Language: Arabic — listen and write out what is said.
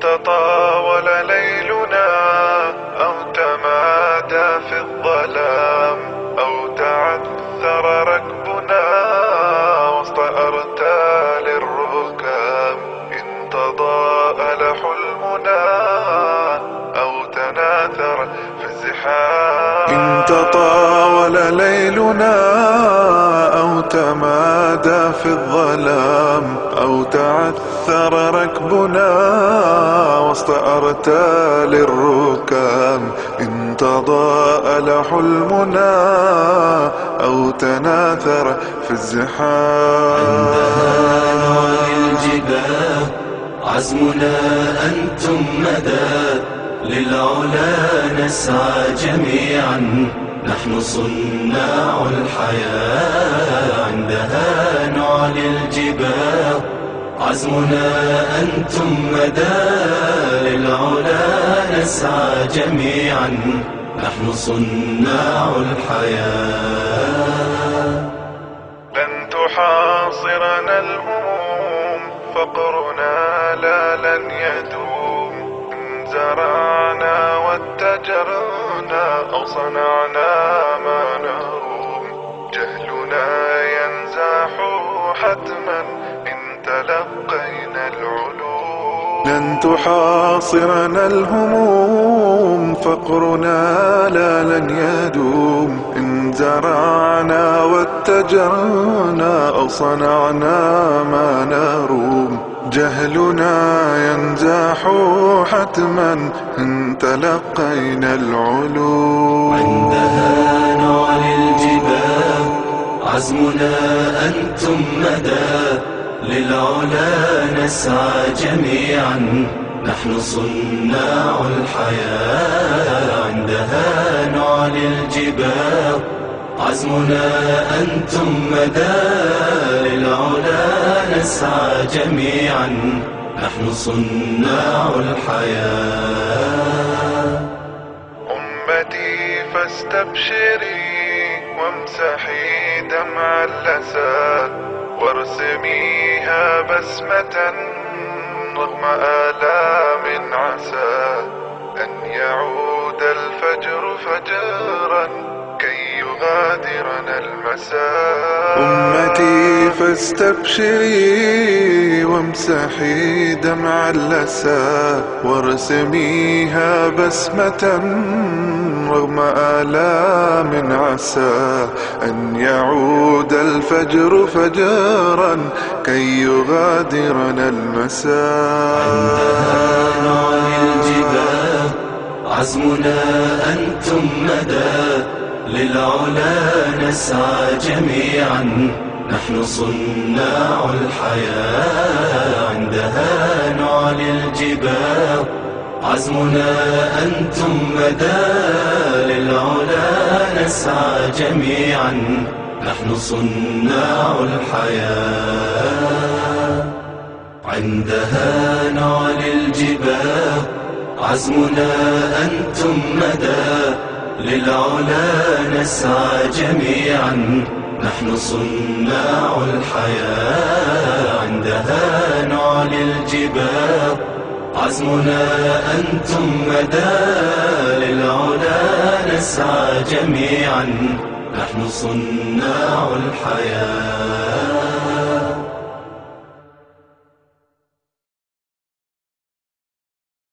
تطاول ليلنا أو تمادى في الظلام أو تعثر ركبنا وسط أرتال الركام إن تضاءل حلمنا أو تناثر في الزحام إن تطاول ليلنا أو تمادى في الظلام أو تعثر ركبنا وسط أرتال الركام إن تضاءل حلمنا أو تناثر في الزحام. عندها عزمنا أنتم مدى للعلا نسعى جميعا. نحن صناع الحياة عندها نعلي الجبال. عزمنا أنتم مدى للعلا نسعى جميعا. نحن صناع الحياة. لن تحاصرنا الهموم فقرنا لا لن يدوم. إن زرعنا واتجرنا صنعنا ما نروم. جهلنا ينزاح حتما إن تلقينا العلوم. لن تحاصرنا الهموم. فقرنا لا لن يدوم. إن زرعنا واتجرنا أو صنعنا ما نروم. جهلنا حتما إن تلقينا العلوم. عندها نعلي الجبال عزمنا أنتم مدى. للعلا نسعى جميعا نحن صناع الحياة. عندها نعلي الجبال عزمنا أنتم مدى. للعلا نسعى جميعا نحن صناع الحياة. أمتي فاستبشري وامسحي دمع اللسى وارسميها بسمة رغم آلام عسى أن يعود الفجر فجرا كي يغادرنا المساء. أمتي فاستبشري وامسحي دمع اللسى وارسميها بسمة رغم آلام عسى. أن يعود الفجر فجرا كي يغادرنا المساء. نعلي الجبال عزمنا أنتم مدى للعلا نسعى جميعا. نحن صناع الحياة عندها نعلي الجبال. عزمنا أنتم مدى للعلا نسعى جميعا. نحن صناع الحياة عندها نعلي الجبال. عزمنا أنتم مدى للعلا نسعى جميعا. نحن صناع الحياة عندها نعلي الجبال. عزمنا أنتم مدى للعلا نسعى جميعا. نحن صناع الحياة.